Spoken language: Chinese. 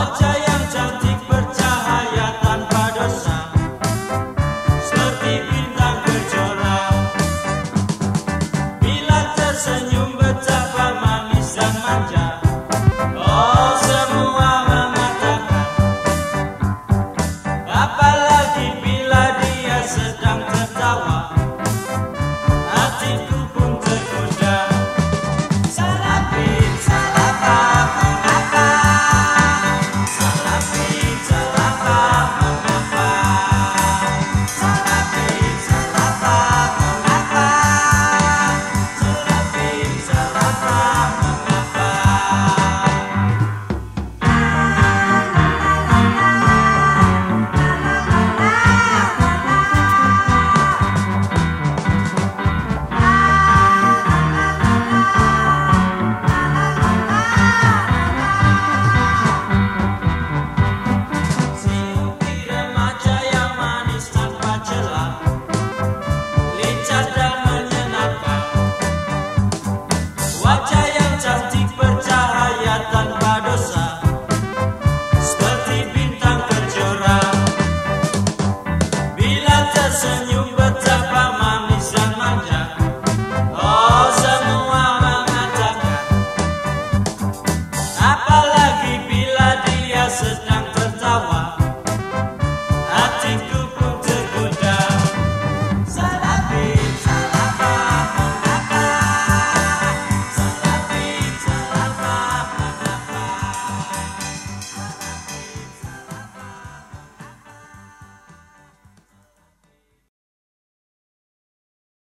我这样叫你